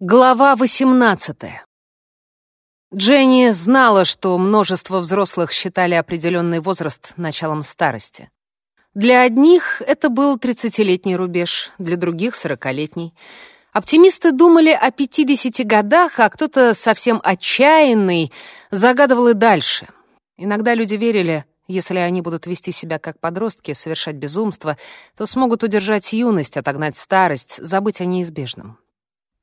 Глава 18. Дженни знала, что множество взрослых считали определенный возраст началом старости. Для одних это был 30-летний рубеж, для других — 40-летний. Оптимисты думали о 50 годах, а кто-то совсем отчаянный загадывал и дальше. Иногда люди верили, если они будут вести себя как подростки, совершать безумство, то смогут удержать юность, отогнать старость, забыть о неизбежном.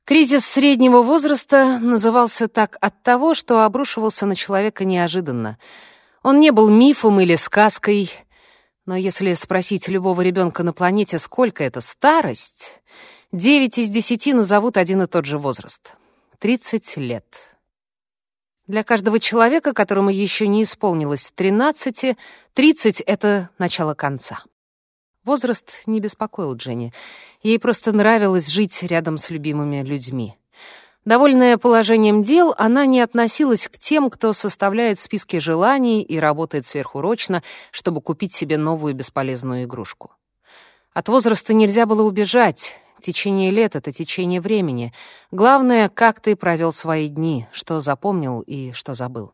Кризис среднего возраста назывался так от того, что обрушивался на человека неожиданно. Он не был мифом или сказкой, но если спросить любого ребенка на планете, сколько это старость, девять из десяти назовут один и тот же возраст — 30 лет. Для каждого человека, которому еще не исполнилось 13, 30 — это начало конца. Возраст не беспокоил Дженни. Ей просто нравилось жить рядом с любимыми людьми. Довольная положением дел, она не относилась к тем, кто составляет списки желаний и работает сверхурочно, чтобы купить себе новую бесполезную игрушку. От возраста нельзя было убежать. Течение лет — это течение времени. Главное, как ты провел свои дни, что запомнил и что забыл.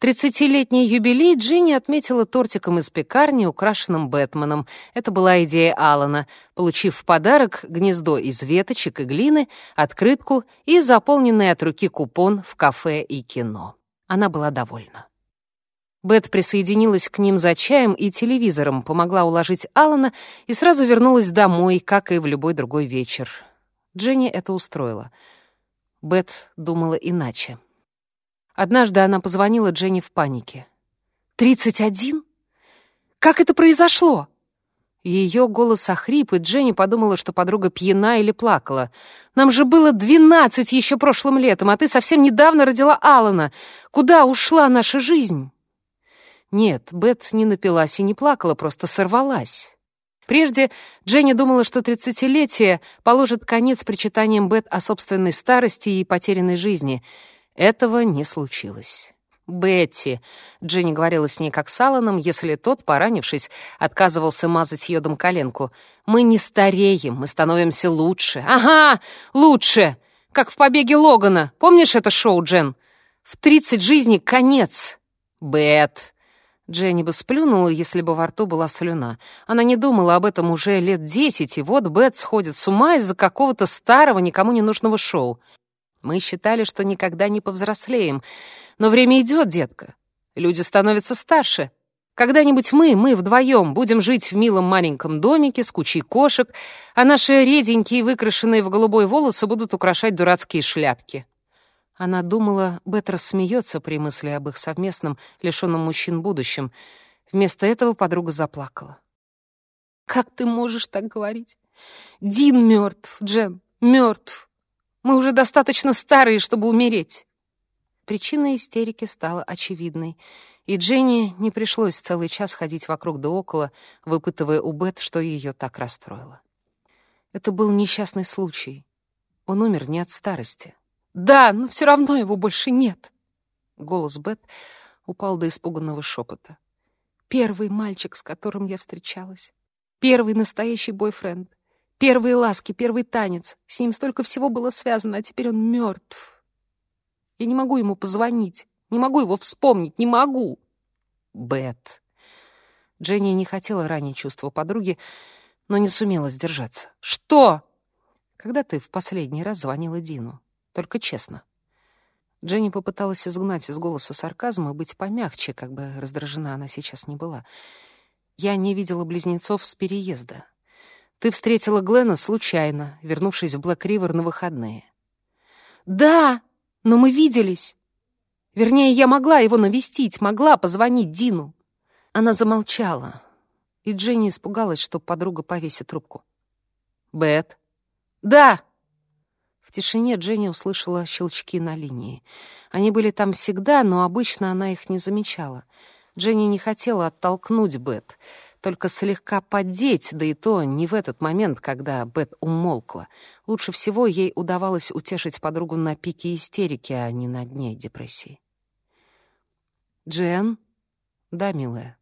Тридцатилетний юбилей Джинни отметила тортиком из пекарни, украшенным Бэтменом. Это была идея Алана, получив в подарок гнездо из веточек и глины, открытку и заполненный от руки купон в кафе и кино. Она была довольна. Бет присоединилась к ним за чаем и телевизором, помогла уложить Алана и сразу вернулась домой, как и в любой другой вечер. Дженни это устроила. Бет думала иначе. Однажды она позвонила Дженни в панике. «Тридцать один? Как это произошло?» Ее голос охрип, и Дженни подумала, что подруга пьяна или плакала. «Нам же было двенадцать еще прошлым летом, а ты совсем недавно родила Алана. Куда ушла наша жизнь?» Нет, Бет не напилась и не плакала, просто сорвалась. Прежде Дженни думала, что тридцатилетие положит конец причитаниям Бет о собственной старости и потерянной жизни — этого не случилось. «Бетти», — Дженни говорила с ней как с Алланом, если тот, поранившись, отказывался мазать йодом коленку. «Мы не стареем, мы становимся лучше». «Ага, лучше! Как в «Побеге Логана». Помнишь это шоу, Джен? В тридцать жизней конец». «Бет», Дженни бы сплюнула, если бы во рту была слюна. Она не думала об этом уже лет десять, и вот Бет сходит с ума из-за какого-то старого, никому не нужного шоу. Мы считали, что никогда не повзрослеем. Но время идет, детка. Люди становятся старше. Когда-нибудь мы, мы вдвоем, будем жить в милом маленьком домике с кучей кошек, а наши реденькие, выкрашенные в голубой волосы будут украшать дурацкие шляпки. Она думала, Бет рассмеется при мысли об их совместном, лишенном мужчин будущем. Вместо этого подруга заплакала. «Как ты можешь так говорить? Дин мертв, Джен, мертв. Мы уже достаточно старые, чтобы умереть». Причина истерики стала очевидной, и Дженни не пришлось целый час ходить вокруг да около, выпытывая у Бет, что ее так расстроило. Это был несчастный случай. Он умер не от старости. «Да, но все равно его больше нет!» Голос Бет упал до испуганного шепота. «Первый мальчик, с которым я встречалась. Первый настоящий бойфренд. Первые ласки, первый танец. С ним столько всего было связано, а теперь он мертв. Я не могу ему позвонить, не могу его вспомнить, не могу. Бет. Дженни не хотела ранить чувства подруги, но не сумела сдержаться. Что? Когда ты в последний раз звонила Дину? Только честно. Дженни попыталась изгнать из голоса сарказм и быть помягче, как бы раздражена она сейчас не была. Я не видела близнецов с переезда. Ты встретила Глена случайно, вернувшись в Блэк-Ривер на выходные. Да, но мы виделись. Вернее, я могла его навестить, могла позвонить Дину. Она замолчала, и Дженни испугалась, что подруга повесит трубку. «Бет?» «Да!» В тишине Дженни услышала щелчки на линии. Они были там всегда, но обычно она их не замечала. Дженни не хотела оттолкнуть Бет только слегка поддеть, да и то не в этот момент, когда Бет умолкла. Лучше всего ей удавалось утешить подругу на пике истерики, а не на дне депрессии. «Джен?» «Да, милая.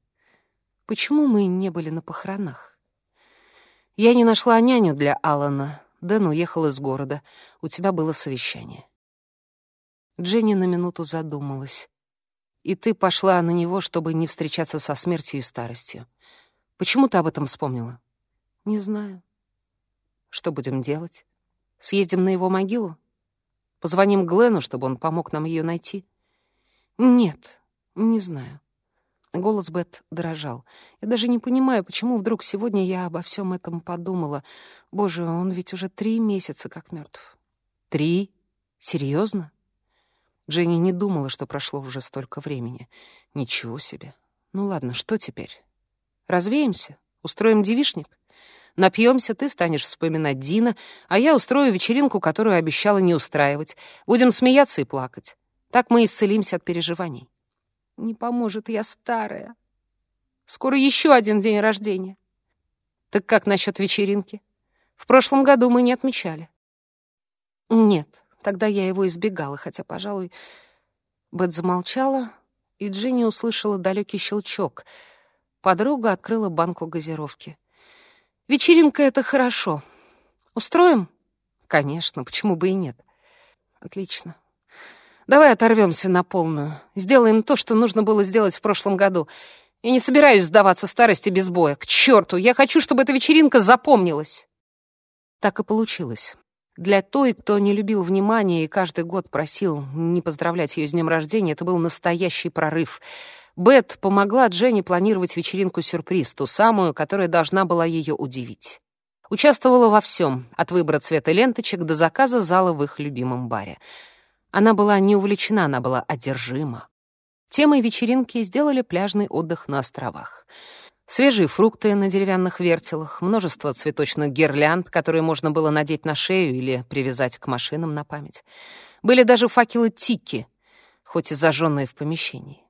Почему мы не были на похоронах?» «Я не нашла няню для Алана, Дэн уехал из города. У тебя было совещание». Дженни на минуту задумалась. «И ты пошла на него, чтобы не встречаться со смертью и старостью. Почему ты об этом вспомнила?» «Не знаю». «Что будем делать? Съездим на его могилу? Позвоним Глену, чтобы он помог нам ее найти?» «Нет, не знаю». Голос Бет дрожал. «Я даже не понимаю, почему вдруг сегодня я обо всем этом подумала. Боже, он ведь уже три месяца как мертв. «Три? Серьезно? Дженни не думала, что прошло уже столько времени. Ничего себе. Ну ладно, что теперь? Развеемся? Устроим девишник? Напьемся, ты станешь вспоминать Дина, а я устрою вечеринку, которую обещала не устраивать. Будем смеяться и плакать. Так мы исцелимся от переживаний. Не поможет, я старая. Скоро еще один день рождения. Так как насчет вечеринки? В прошлом году мы не отмечали. Нет, тогда я его избегала, хотя, пожалуй... Бет замолчала, и Джинни услышала далекий щелчок. Подруга открыла банку газировки. «Вечеринка — это хорошо. Устроим?» «Конечно, почему бы и нет?» «Отлично. Давай оторвемся на полную. Сделаем то, что нужно было сделать в прошлом году. Я не собираюсь сдаваться старости без боя. К черту! Я хочу, чтобы эта вечеринка запомнилась!» Так и получилось. Для той, кто не любил внимания и каждый год просил не поздравлять ее с днем рождения, это был настоящий прорыв. Бет помогла Дженни планировать вечеринку-сюрприз, ту самую, которая должна была ее удивить. Участвовала во всем, от выбора цвета ленточек до заказа зала в их любимом баре. Она была не увлечена, она была одержима. Темой вечеринки сделали пляжный отдых на островах — Свежие фрукты на деревянных вертелах, множество цветочных гирлянд, которые можно было надеть на шею или привязать к машинам на память. Были даже факелы тики, хоть и зажженные в помещении.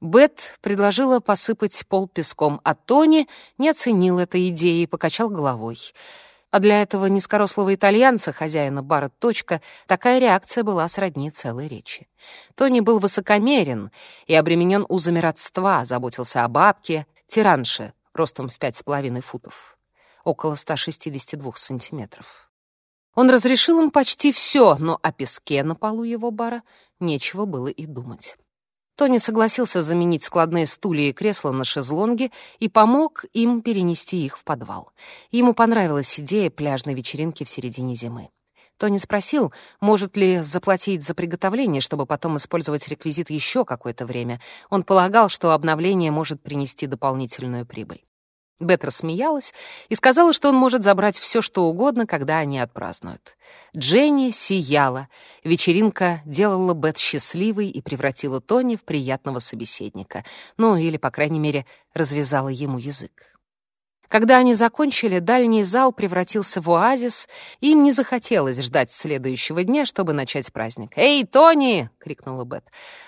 Бет предложила посыпать пол песком, а Тони не оценил этой идеи и покачал головой. А для этого низкорослого итальянца, хозяина бара «Точка», такая реакция была сродни целой речи. Тони был высокомерен и обременен узами родства, заботился о бабке, тиранше, ростом в пять с половиной футов, около 162 сантиметров. Он разрешил им почти все, но о песке на полу его бара нечего было и думать. Тони согласился заменить складные стулья и кресла на шезлонги и помог им перенести их в подвал. Ему понравилась идея пляжной вечеринки в середине зимы. Тони спросил, может ли заплатить за приготовление, чтобы потом использовать реквизит еще какое-то время. Он полагал, что обновление может принести дополнительную прибыль. Бет рассмеялась и сказала, что он может забрать все, что угодно, когда они отпразднуют. Дженни сияла. Вечеринка делала Бет счастливой и превратила Тони в приятного собеседника. Ну, или, по крайней мере, развязала ему язык. Когда они закончили, дальний зал превратился в оазис, и им не захотелось ждать следующего дня, чтобы начать праздник. «Эй, Тони!» — крикнула Бет.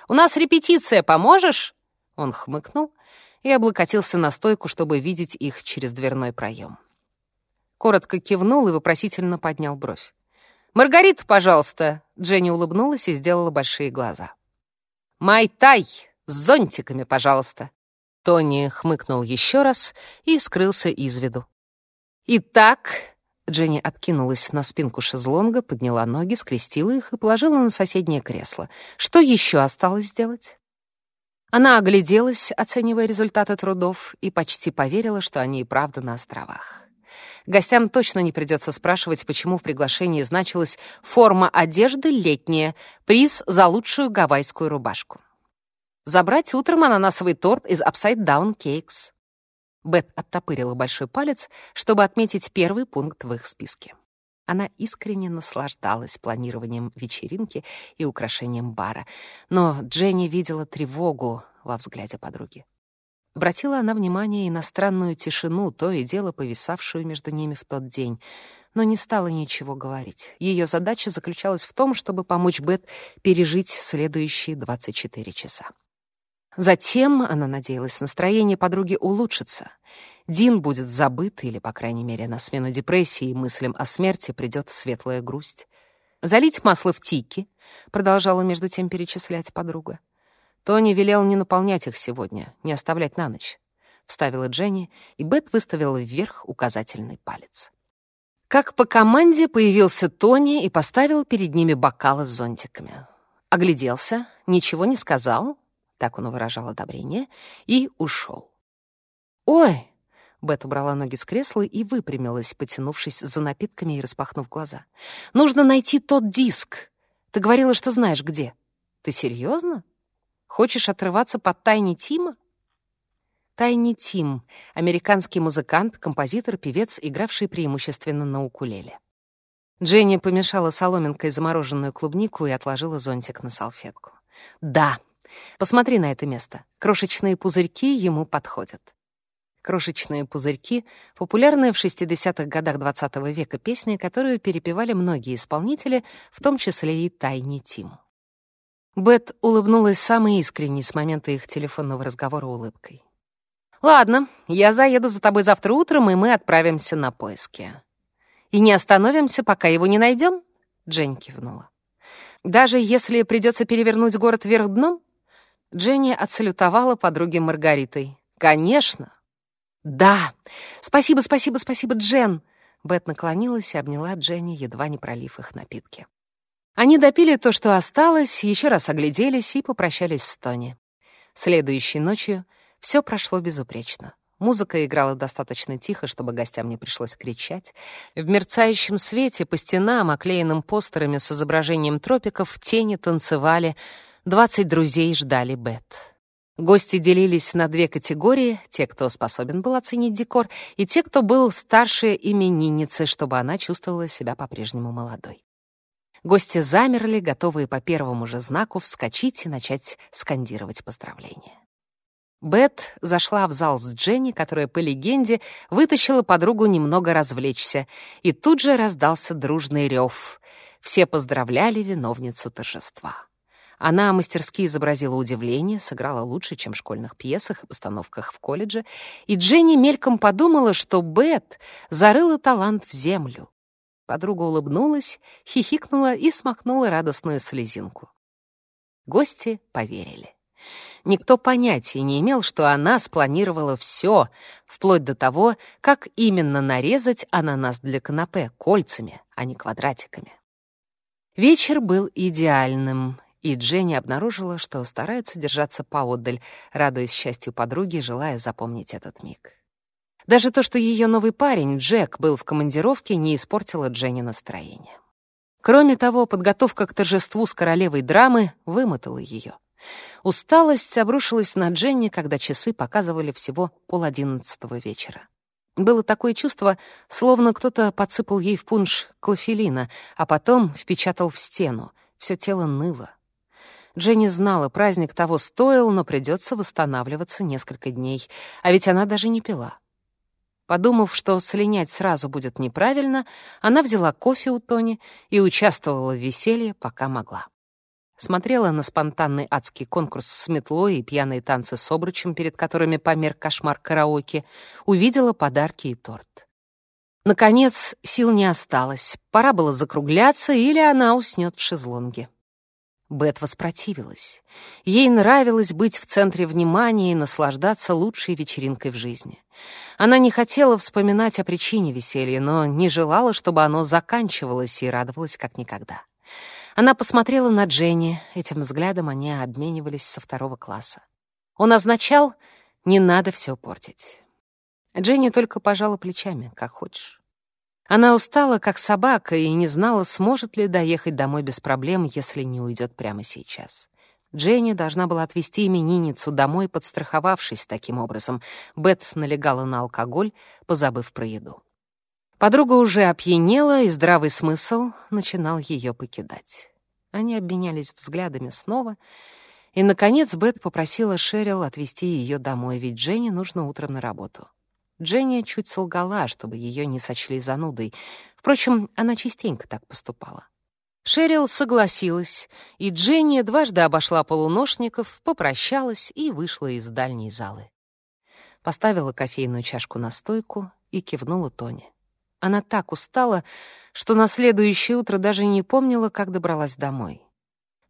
«У нас репетиция, поможешь?» Он хмыкнул и облокотился на стойку, чтобы видеть их через дверной проем. Коротко кивнул и вопросительно поднял бровь. «Маргариту, пожалуйста!» Дженни улыбнулась и сделала большие глаза. «Май-тай! С зонтиками, пожалуйста!» Тони хмыкнул еще раз и скрылся из виду. «Итак...» Дженни откинулась на спинку шезлонга, подняла ноги, скрестила их и положила на соседнее кресло. «Что еще осталось сделать?» Она огляделась, оценивая результаты трудов, и почти поверила, что они и правда на островах. Гостям точно не придется спрашивать, почему в приглашении значилась «форма одежды летняя, приз за лучшую гавайскую рубашку». Забрать утром ананасовый торт из Upside Down Cakes. Бет оттопырила большой палец, чтобы отметить первый пункт в их списке. Она искренне наслаждалась планированием вечеринки и украшением бара, но Дженни видела тревогу во взгляде подруги. Обратила она внимание и на странную тишину, то и дело повисавшую между ними в тот день, но не стала ничего говорить. Ее задача заключалась в том, чтобы помочь Бет пережить следующие 24 часа. Затем, она надеялась, настроение подруги улучшится. Дин будет забыт, или, по крайней мере, на смену депрессии и мыслям о смерти придет светлая грусть. «Залить масло в тики», — продолжала между тем перечислять подруга. Тони велел не наполнять их сегодня, не оставлять на ночь. Вставила Дженни, и Бет выставила вверх указательный палец. Как по команде появился Тони и поставил перед ними бокалы с зонтиками. Огляделся, ничего не сказал, так он выражал одобрение, и ушел. «Ой!» — Бет убрала ноги с кресла и выпрямилась, потянувшись за напитками и распахнув глаза. «Нужно найти тот диск. Ты говорила, что знаешь где. Ты серьезно? Хочешь отрываться под тайне Тима?» Тайни Тим — американский музыкант, композитор, певец, игравший преимущественно на укулеле. Дженни помешала соломинкой замороженную клубнику и отложила зонтик на салфетку. «Да, посмотри на это место. Крошечные пузырьки ему подходят». «Крошечные пузырьки» — популярная в 60-х годах XX века песня, которую перепевали многие исполнители, в том числе и Тайни Тим. Бет улыбнулась самой искренней с момента их телефонного разговора улыбкой. «Ладно, я заеду за тобой завтра утром, и мы отправимся на поиски». «И не остановимся, пока его не найдем?» Дженни кивнула. «Даже если придется перевернуть город вверх дном?» Дженни отсалютовала подруге Маргаритой. «Конечно!» «Да! Спасибо, спасибо, спасибо, Джен!» Бет наклонилась и обняла Дженни, едва не пролив их напитки. Они допили то, что осталось, еще раз огляделись и попрощались с Тони. Следующей ночью все прошло безупречно. Музыка играла достаточно тихо, чтобы гостям не пришлось кричать. В мерцающем свете по стенам, оклеенным постерами с изображением тропиков, тени танцевали. Двадцать друзей ждали Бет. Гости делились на две категории — те, кто способен был оценить декор, и те, кто был старше именинницы, чтобы она чувствовала себя по-прежнему молодой. Гости замерли, готовые по первому же знаку вскочить и начать скандировать поздравления. Бет зашла в зал с Дженни, которая, по легенде, вытащила подругу немного развлечься, и тут же раздался дружный рев. Все поздравляли виновницу торжества. Она мастерски изобразила удивление, сыграла лучше, чем в школьных пьесах и постановках в колледже, и Дженни мельком подумала, что Бет зарыла талант в землю. Подруга улыбнулась, хихикнула и смахнула радостную слезинку. Гости поверили. Никто понятия не имел, что она спланировала все, вплоть до того, как именно нарезать ананас для канапе кольцами, а не квадратиками. Вечер был идеальным, и Дженни обнаружила, что старается держаться поотдаль, радуясь счастью подруги, желая запомнить этот миг. Даже то, что ее новый парень, Джек, был в командировке, не испортило Дженни настроение. Кроме того, подготовка к торжеству с королевой драмы вымотала ее. Усталость обрушилась на Дженни, когда часы показывали всего полодиннадцатого вечера. Было такое чувство, словно кто-то подсыпал ей в пунш клофелина, а потом впечатал в стену. Все тело ныло. Дженни знала, праздник того стоил, но придется восстанавливаться несколько дней, а ведь она даже не пила. Подумав, что слинять сразу будет неправильно, она взяла кофе у Тони и участвовала в веселье, пока могла смотрела на спонтанный адский конкурс с метлой и пьяные танцы с обручем, перед которыми помер кошмар караоке, увидела подарки и торт. Наконец, сил не осталось. Пора было закругляться, или она уснет в шезлонге. Бет воспротивилась. Ей нравилось быть в центре внимания и наслаждаться лучшей вечеринкой в жизни. Она не хотела вспоминать о причине веселья, но не желала, чтобы оно заканчивалось, и радовалась как никогда. Она посмотрела на Дженни, этим взглядом они обменивались со второго класса. Он означал «не надо все портить». Дженни только пожала плечами, как хочешь. Она устала, как собака, и не знала, сможет ли доехать домой без проблем, если не уйдет прямо сейчас. Дженни должна была отвезти именинницу домой, подстраховавшись таким образом. Бет налегала на алкоголь, позабыв про еду. Подруга уже опьянела, и здравый смысл начинал ее покидать. Они обменялись взглядами снова, и, наконец, Бет попросила Шерил отвезти ее домой, ведь Дженни нужно утром на работу. Дженни чуть солгала, чтобы ее не сочли занудой. Впрочем, она частенько так поступала. Шерил согласилась, и Дженни дважды обошла полуношников, попрощалась и вышла из дальней залы. Поставила кофейную чашку на стойку и кивнула Тони. Она так устала, что на следующее утро даже не помнила, как добралась домой.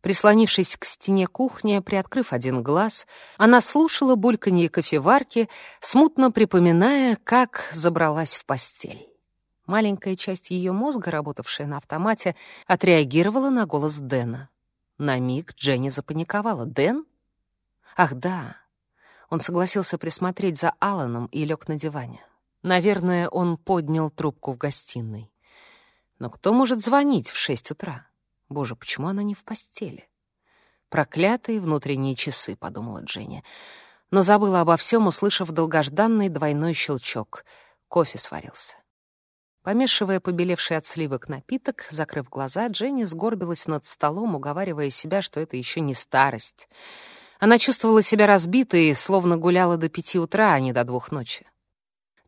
Прислонившись к стене кухни, приоткрыв один глаз, она слушала бульканье кофеварки, смутно припоминая, как забралась в постель. Маленькая часть ее мозга, работавшая на автомате, отреагировала на голос Дэна. На миг Дженни запаниковала. «Дэн? Ах, да!» Он согласился присмотреть за Аланом и лег на диване. Наверное, он поднял трубку в гостиной. Но кто может звонить в шесть утра? Боже, почему она не в постели? Проклятые внутренние часы, подумала Дженни. Но забыла обо всем, услышав долгожданный двойной щелчок. Кофе сварился. Помешивая побелевший от сливок напиток, закрыв глаза, Дженни сгорбилась над столом, уговаривая себя, что это еще не старость. Она чувствовала себя разбитой, словно гуляла до пяти утра, а не до двух ночи.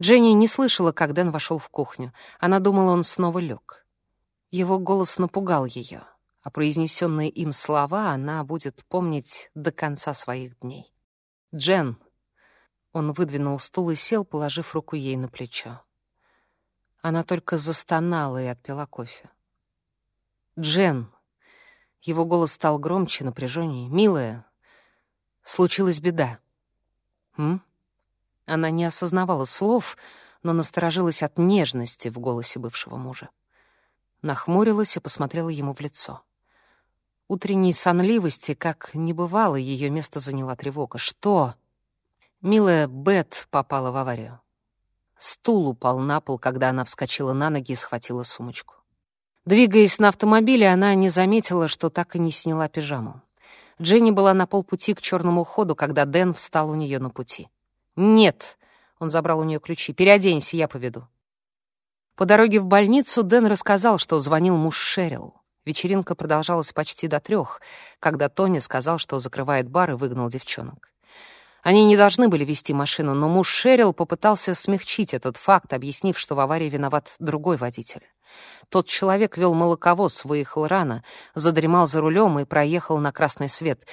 Дженни не слышала, как Дэн вошел в кухню. Она думала, он снова лег. Его голос напугал ее, а произнесенные им слова она будет помнить до конца своих дней. «Джен!» Он выдвинул стул и сел, положив руку ей на плечо. Она только застонала и отпила кофе. «Джен!» Его голос стал громче, напряженнее. «Милая, случилась беда». «М?» Она не осознавала слов, но насторожилась от нежности в голосе бывшего мужа нахмурилась и посмотрела ему в лицо. Утренней сонливости, как не бывало, ее место заняла тревога. «Что?» Милая Бет попала в аварию. Стул упал на пол, когда она вскочила на ноги и схватила сумочку. Двигаясь на автомобиле, она не заметила, что так и не сняла пижаму. Дженни была на полпути к черному ходу, когда Дэн встал у нее на пути. «Нет!» — он забрал у нее ключи. «Переоденься, я поведу». По дороге в больницу Дэн рассказал, что звонил муж Шерил. Вечеринка продолжалась почти до трех, когда Тони сказал, что закрывает бар и выгнал девчонок. Они не должны были вести машину, но муж Шерил попытался смягчить этот факт, объяснив, что в аварии виноват другой водитель. Тот человек вел молоковоз, выехал рано, задремал за рулем и проехал на красный свет.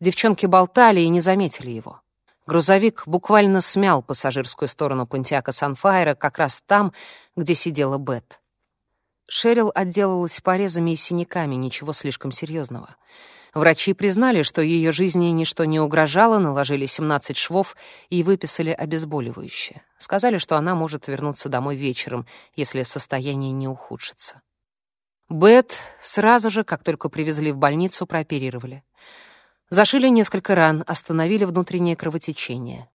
Девчонки болтали и не заметили его. Грузовик буквально смял пассажирскую сторону Пантиака Санфайра как раз там, где сидела Бет. Шерил отделалась порезами и синяками, ничего слишком серьезного. Врачи признали, что ее жизни ничто не угрожало, наложили 17 швов и выписали обезболивающее. Сказали, что она может вернуться домой вечером, если состояние не ухудшится. Бет сразу же, как только привезли в больницу, прооперировали. Зашили несколько ран, остановили внутреннее кровотечение.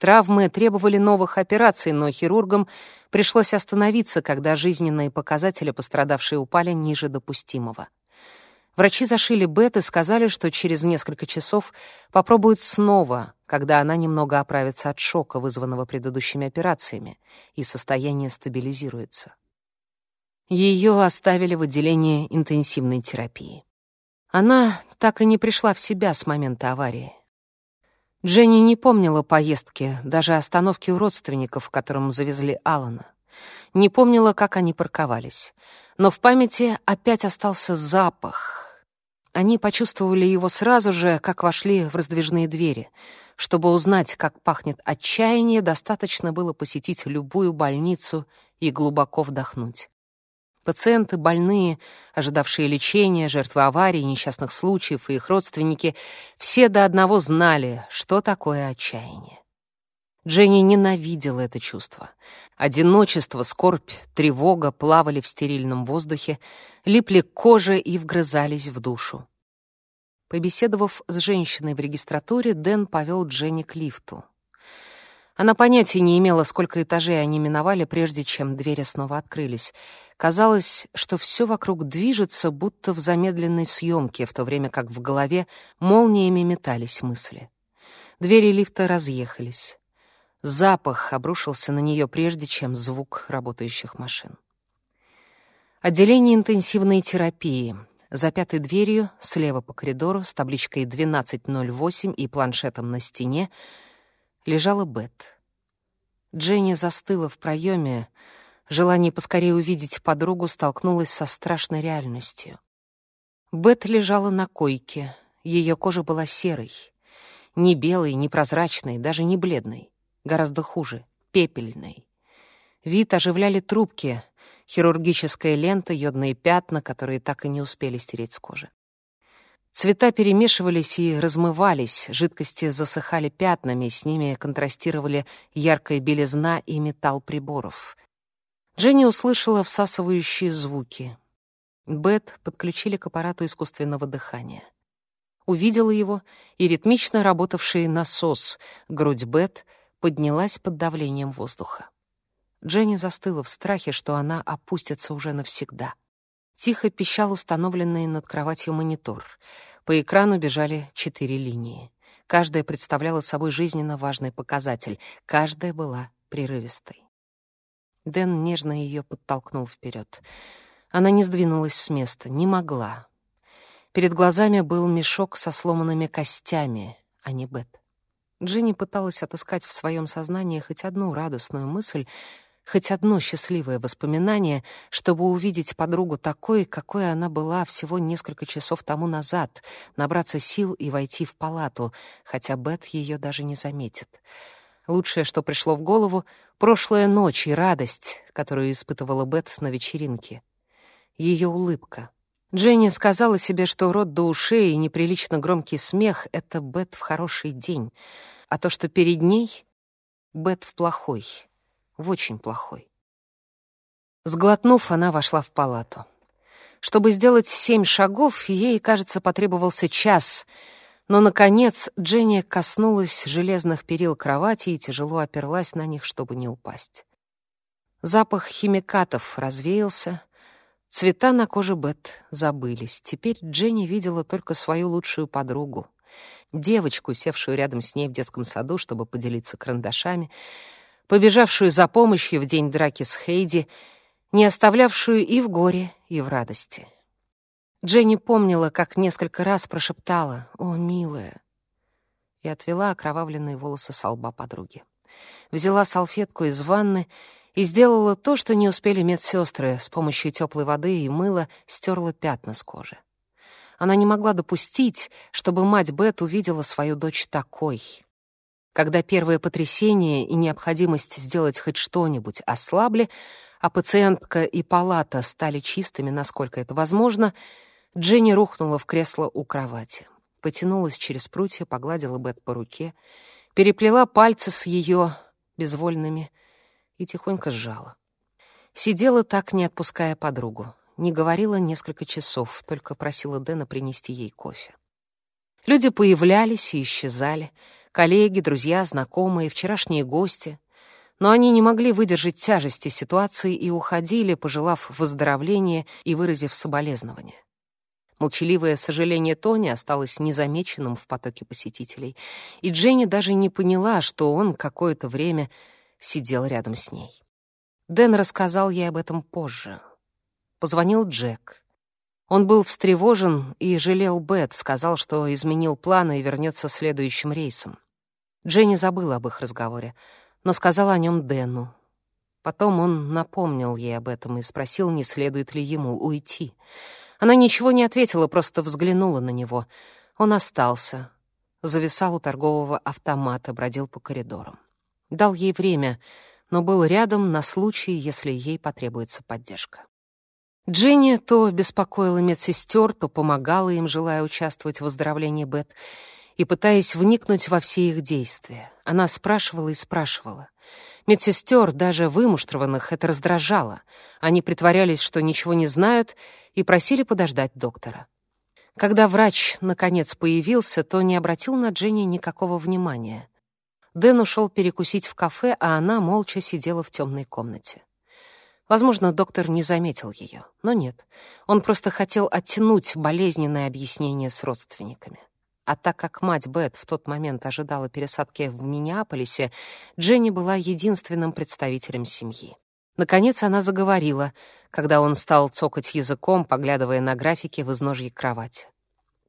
Травмы требовали новых операций, но хирургам пришлось остановиться, когда жизненные показатели пострадавшей упали ниже допустимого. Врачи зашили Бет и сказали, что через несколько часов попробуют снова, когда она немного оправится от шока, вызванного предыдущими операциями, и состояние стабилизируется. Ее оставили в отделении интенсивной терапии. Она так и не пришла в себя с момента аварии. Дженни не помнила поездки, даже остановки у родственников, в котором завезли Алана. Не помнила, как они парковались. Но в памяти опять остался запах. Они почувствовали его сразу же, как вошли в раздвижные двери. Чтобы узнать, как пахнет отчаяние, достаточно было посетить любую больницу и глубоко вдохнуть. Пациенты, больные, ожидавшие лечения, жертвы аварий, несчастных случаев и их родственники все до одного знали, что такое отчаяние. Дженни ненавидела это чувство. Одиночество, скорбь, тревога плавали в стерильном воздухе, липли к коже и вгрызались в душу. Побеседовав с женщиной в регистратуре, Дэн повел Дженни к лифту. Она понятия не имела, сколько этажей они миновали, прежде чем двери снова открылись. Казалось, что все вокруг движется, будто в замедленной съемке, в то время как в голове молниями метались мысли. Двери лифта разъехались. Запах обрушился на нее прежде, чем звук работающих машин. Отделение интенсивной терапии. За пятой дверью, слева по коридору, с табличкой 1208 и планшетом на стене, лежала Бет. Дженни застыла в проеме. Желание поскорее увидеть подругу столкнулось со страшной реальностью. Бет лежала на койке. Ее кожа была серой. Не белой, не прозрачной, даже не бледной. Гораздо хуже — пепельной. Вид оживляли трубки, хирургическая лента, йодные пятна, которые так и не успели стереть с кожи. Цвета перемешивались и размывались, жидкости засыхали пятнами, с ними контрастировали яркая белизна и металл приборов. Дженни услышала всасывающие звуки. Бет подключили к аппарату искусственного дыхания. Увидела его, и ритмично работавший насос, грудь Бет, поднялась под давлением воздуха. Дженни застыла в страхе, что она опустится уже навсегда. Тихо пищал установленный над кроватью монитор. По экрану бежали четыре линии. Каждая представляла собой жизненно важный показатель, каждая была прерывистой. Дэн нежно ее подтолкнул вперед. Она не сдвинулась с места, не могла. Перед глазами был мешок со сломанными костями, а не Бет. Дженни пыталась отыскать в своем сознании хоть одну радостную мысль, хоть одно счастливое воспоминание, чтобы увидеть подругу такой, какой она была всего несколько часов тому назад, набраться сил и войти в палату, хотя Бет ее даже не заметит. Лучшее, что пришло в голову — прошлая ночь и радость, которую испытывала Бет на вечеринке. Ее улыбка. Дженни сказала себе, что рот до ушей и неприлично громкий смех — это Бет в хороший день, а то, что перед ней — Бет в плохой, в очень плохой. Сглотнув, она вошла в палату. Чтобы сделать семь шагов, ей, кажется, потребовался час — но, наконец, Дженни коснулась железных перил кровати и тяжело оперлась на них, чтобы не упасть. Запах химикатов развеялся, цвета на коже Бет забылись. Теперь Дженни видела только свою лучшую подругу, девочку, севшую рядом с ней в детском саду, чтобы поделиться карандашами, побежавшую за помощью в день драки с Хейди, не оставлявшую и в горе, и в радости. Дженни помнила, как несколько раз прошептала «О, милая!» и отвела окровавленные волосы с лба подруги. Взяла салфетку из ванны и сделала то, что не успели медсестры, с помощью теплой воды и мыла стерла пятна с кожи. Она не могла допустить, чтобы мать Бет увидела свою дочь такой. Когда первое потрясение и необходимость сделать хоть что-нибудь ослабли, а пациентка и палата стали чистыми, насколько это возможно, Дженни рухнула в кресло у кровати. Потянулась через прутья, погладила Бет по руке, переплела пальцы с ее безвольными и тихонько сжала. Сидела так, не отпуская подругу. Не говорила несколько часов, только просила Дэна принести ей кофе. Люди появлялись и исчезали. Коллеги, друзья, знакомые, вчерашние гости. Но они не могли выдержать тяжести ситуации и уходили, пожелав выздоровления и выразив соболезнования. Молчаливое сожаление Тони осталось незамеченным в потоке посетителей, и Дженни даже не поняла, что он какое-то время сидел рядом с ней. Дэн рассказал ей об этом позже. Позвонил Джек. Он был встревожен и жалел Бет, сказал, что изменил планы и вернется следующим рейсом. Дженни забыла об их разговоре, но сказала о нем Дэну. Потом он напомнил ей об этом и спросил, не следует ли ему уйти — она ничего не ответила, просто взглянула на него. Он остался. Зависал у торгового автомата, бродил по коридорам. Дал ей время, но был рядом на случай, если ей потребуется поддержка. Дженни то беспокоила медсестер, то помогала им, желая участвовать в выздоровлении Бет, и пытаясь вникнуть во все их действия. Она спрашивала и спрашивала. Медсестер, даже вымуштрованных, это раздражало. Они притворялись, что ничего не знают, и просили подождать доктора. Когда врач, наконец, появился, то не обратил на Дженни никакого внимания. Дэн ушел перекусить в кафе, а она молча сидела в темной комнате. Возможно, доктор не заметил ее, но нет. Он просто хотел оттянуть болезненное объяснение с родственниками. А так как мать Бет в тот момент ожидала пересадки в Миннеаполисе, Дженни была единственным представителем семьи. Наконец она заговорила, когда он стал цокать языком, поглядывая на графики в изножье кровати.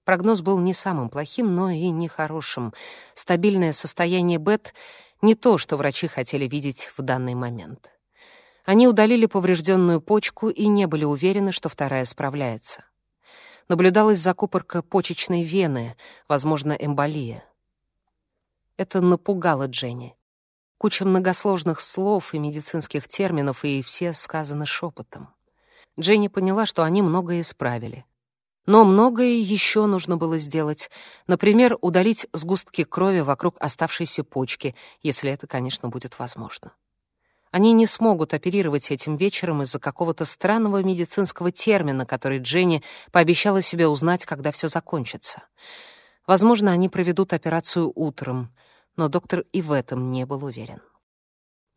Прогноз был не самым плохим, но и не хорошим. Стабильное состояние Бет — не то, что врачи хотели видеть в данный момент. Они удалили поврежденную почку и не были уверены, что вторая справляется наблюдалась закупорка почечной вены, возможно, эмболия. Это напугало Дженни. Куча многосложных слов и медицинских терминов, и все сказаны шепотом. Дженни поняла, что они многое исправили. Но многое еще нужно было сделать. Например, удалить сгустки крови вокруг оставшейся почки, если это, конечно, будет возможно. Они не смогут оперировать этим вечером из-за какого-то странного медицинского термина, который Дженни пообещала себе узнать, когда все закончится. Возможно, они проведут операцию утром, но доктор и в этом не был уверен.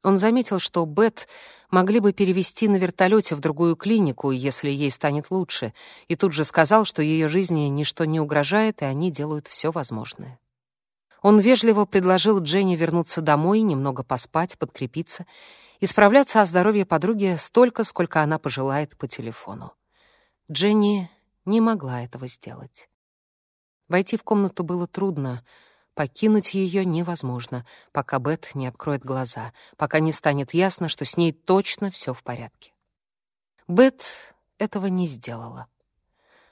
Он заметил, что Бет могли бы перевести на вертолете в другую клинику, если ей станет лучше, и тут же сказал, что ее жизни ничто не угрожает, и они делают все возможное. Он вежливо предложил Дженни вернуться домой, немного поспать, подкрепиться и справляться о здоровье подруги столько, сколько она пожелает по телефону. Дженни не могла этого сделать. Войти в комнату было трудно, Покинуть ее невозможно, пока Бет не откроет глаза, пока не станет ясно, что с ней точно все в порядке. Бет этого не сделала.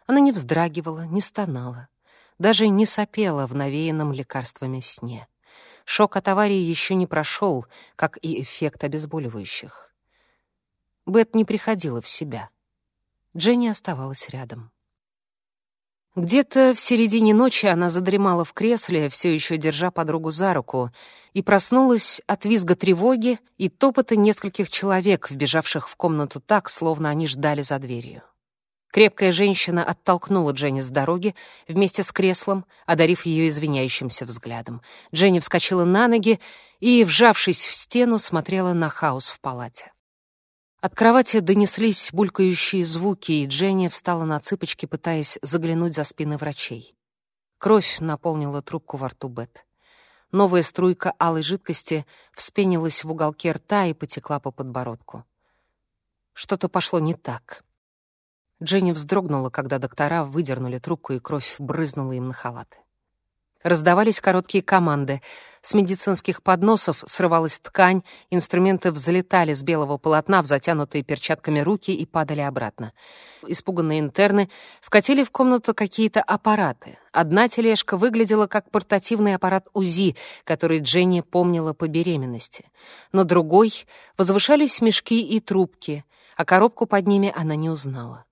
Она не вздрагивала, не стонала, даже не сопела в навеянном лекарствами сне. Шок от аварии еще не прошел, как и эффект обезболивающих. Бет не приходила в себя. Дженни оставалась рядом. Где-то в середине ночи она задремала в кресле, все еще держа подругу за руку, и проснулась от визга тревоги и топота нескольких человек, вбежавших в комнату так, словно они ждали за дверью. Крепкая женщина оттолкнула Дженни с дороги вместе с креслом, одарив ее извиняющимся взглядом. Дженни вскочила на ноги и, вжавшись в стену, смотрела на хаос в палате. От кровати донеслись булькающие звуки, и Дженни встала на цыпочки, пытаясь заглянуть за спины врачей. Кровь наполнила трубку во рту Бет. Новая струйка алой жидкости вспенилась в уголке рта и потекла по подбородку. Что-то пошло не так. Дженни вздрогнула, когда доктора выдернули трубку, и кровь брызнула им на халаты. Раздавались короткие команды. С медицинских подносов срывалась ткань, инструменты взлетали с белого полотна в затянутые перчатками руки и падали обратно. Испуганные интерны вкатили в комнату какие-то аппараты. Одна тележка выглядела как портативный аппарат УЗИ, который Дженни помнила по беременности. На другой возвышались мешки и трубки, а коробку под ними она не узнала.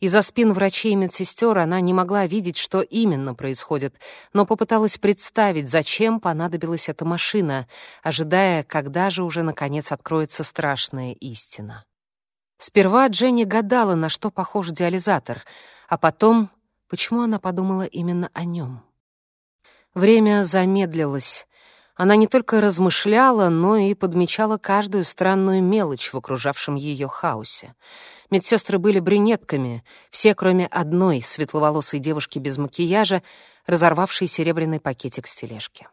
Из-за спин врачей и медсестер она не могла видеть, что именно происходит, но попыталась представить, зачем понадобилась эта машина, ожидая, когда же уже наконец откроется страшная истина. Сперва Дженни гадала, на что похож диализатор, а потом, почему она подумала именно о нем. Время замедлилось. Она не только размышляла, но и подмечала каждую странную мелочь в окружавшем ее хаосе. Медсестры были брюнетками, все, кроме одной светловолосой девушки без макияжа, разорвавшей серебряный пакетик с тележки.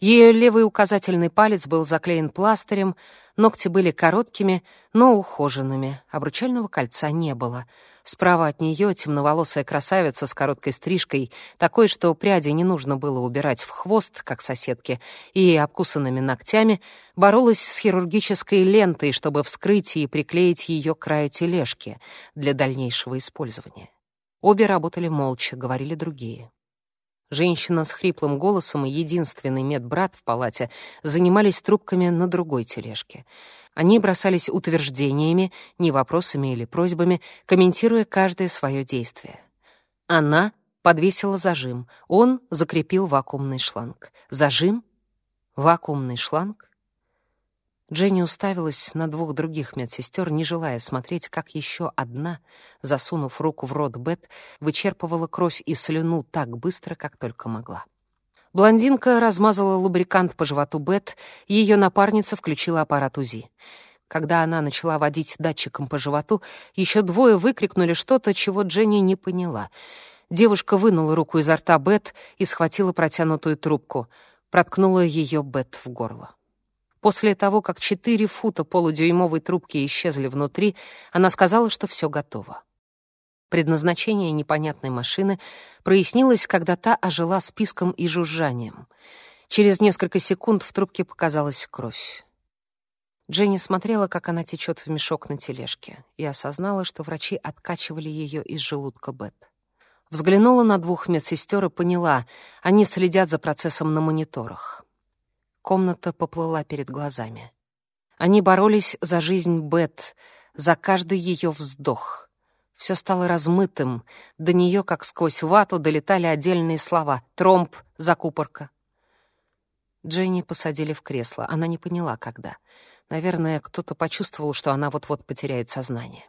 Ее левый указательный палец был заклеен пластырем, ногти были короткими, но ухоженными, обручального кольца не было. Справа от нее темноволосая красавица с короткой стрижкой, такой, что пряди не нужно было убирать в хвост, как соседки, и обкусанными ногтями, боролась с хирургической лентой, чтобы вскрыть и приклеить ее к краю тележки для дальнейшего использования. Обе работали молча, говорили другие. Женщина с хриплым голосом и единственный медбрат в палате занимались трубками на другой тележке. Они бросались утверждениями, не вопросами или просьбами, комментируя каждое свое действие. Она подвесила зажим, он закрепил вакуумный шланг. Зажим? Вакуумный шланг? Дженни уставилась на двух других медсестер, не желая смотреть, как еще одна, засунув руку в рот Бет, вычерпывала кровь и слюну так быстро, как только могла. Блондинка размазала лубрикант по животу Бет, ее напарница включила аппарат УЗИ. Когда она начала водить датчиком по животу, еще двое выкрикнули что-то, чего Дженни не поняла. Девушка вынула руку изо рта Бет и схватила протянутую трубку, проткнула ее Бет в горло. После того, как четыре фута полудюймовой трубки исчезли внутри, она сказала, что все готово. Предназначение непонятной машины прояснилось, когда та ожила списком и жужжанием. Через несколько секунд в трубке показалась кровь. Дженни смотрела, как она течет в мешок на тележке, и осознала, что врачи откачивали ее из желудка Бет. Взглянула на двух медсестер и поняла, они следят за процессом на мониторах. Комната поплыла перед глазами. Они боролись за жизнь Бет, за каждый ее вздох. Все стало размытым, до нее, как сквозь вату, долетали отдельные слова «тромб», «закупорка». Дженни посадили в кресло, она не поняла, когда. Наверное, кто-то почувствовал, что она вот-вот потеряет сознание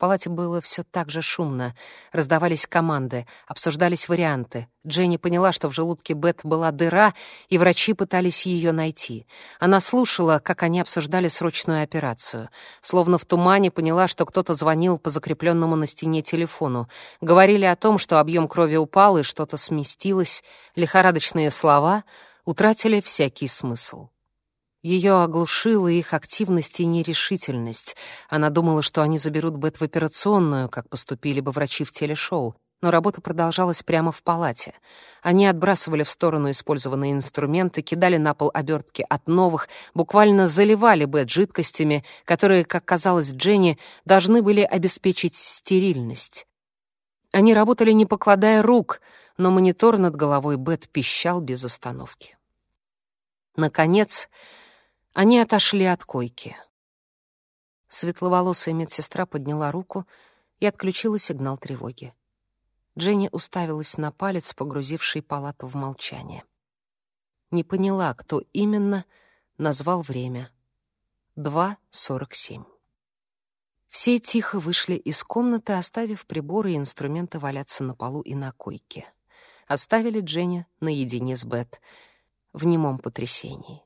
палате было все так же шумно. Раздавались команды, обсуждались варианты. Дженни поняла, что в желудке Бет была дыра, и врачи пытались ее найти. Она слушала, как они обсуждали срочную операцию. Словно в тумане поняла, что кто-то звонил по закрепленному на стене телефону. Говорили о том, что объем крови упал и что-то сместилось. Лихорадочные слова утратили всякий смысл. Ее оглушила их активность и нерешительность. Она думала, что они заберут Бет в операционную, как поступили бы врачи в телешоу. Но работа продолжалась прямо в палате. Они отбрасывали в сторону использованные инструменты, кидали на пол обертки от новых, буквально заливали Бет жидкостями, которые, как казалось Дженни, должны были обеспечить стерильность. Они работали не покладая рук, но монитор над головой Бет пищал без остановки. Наконец, они отошли от койки. Светловолосая медсестра подняла руку и отключила сигнал тревоги. Дженни уставилась на палец, погрузивший палату в молчание. Не поняла, кто именно назвал время. 2.47. Все тихо вышли из комнаты, оставив приборы и инструменты валяться на полу и на койке. Оставили Дженни наедине с Бет в немом потрясении.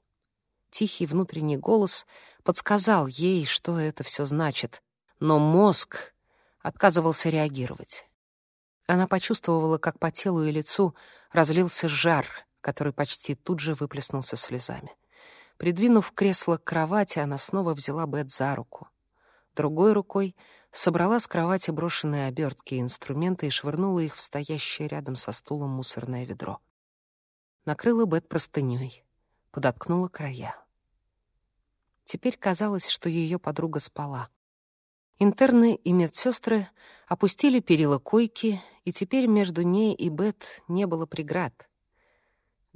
Тихий внутренний голос подсказал ей, что это все значит, но мозг отказывался реагировать. Она почувствовала, как по телу и лицу разлился жар, который почти тут же выплеснулся слезами. Придвинув кресло к кровати, она снова взяла Бет за руку. Другой рукой собрала с кровати брошенные обертки и инструменты и швырнула их в стоящее рядом со стулом мусорное ведро. Накрыла Бет простыней, подоткнула края. Теперь казалось, что ее подруга спала. Интерны и медсестры опустили перила койки, и теперь между ней и Бет не было преград.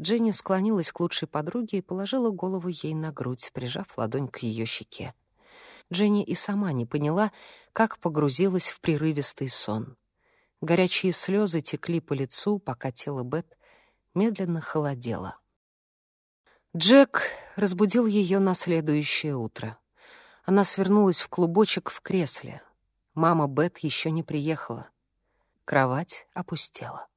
Дженни склонилась к лучшей подруге и положила голову ей на грудь, прижав ладонь к ее щеке. Дженни и сама не поняла, как погрузилась в прерывистый сон. Горячие слезы текли по лицу, пока тело Бет медленно холодело. Джек разбудил ее на следующее утро. Она свернулась в клубочек в кресле. Мама Бет еще не приехала. Кровать опустела.